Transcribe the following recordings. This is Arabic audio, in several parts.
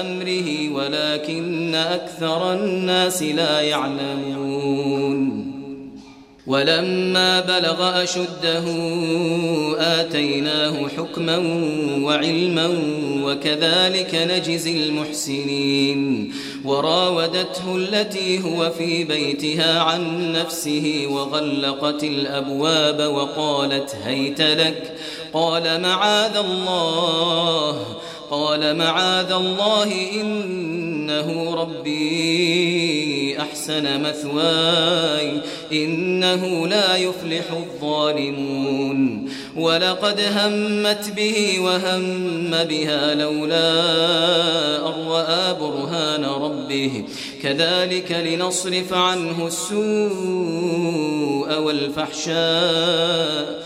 أمره ولكن أكثر الناس لا يعلمون. ولما بلغ أشده آتيناه حكما وعلما وكذلك نجزي المحسنين. وراودته التي هو في بيتها عن نفسه وغلقت الأبواب وقالت هيت لك قال معاذ الله. قال معاذ الله إنه ربي أحسن مثواي إنه لا يفلح الظالمون ولقد همت به وهم بها لولا أرآ برهان ربه كذلك لنصرف عنه السوء والفحشاء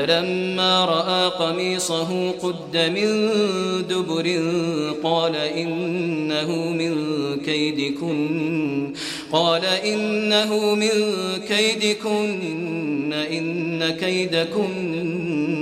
فلما رأى قميصه قد من دبر قال إنه من كيدكن قال إنه من كيدكن إن كيدكن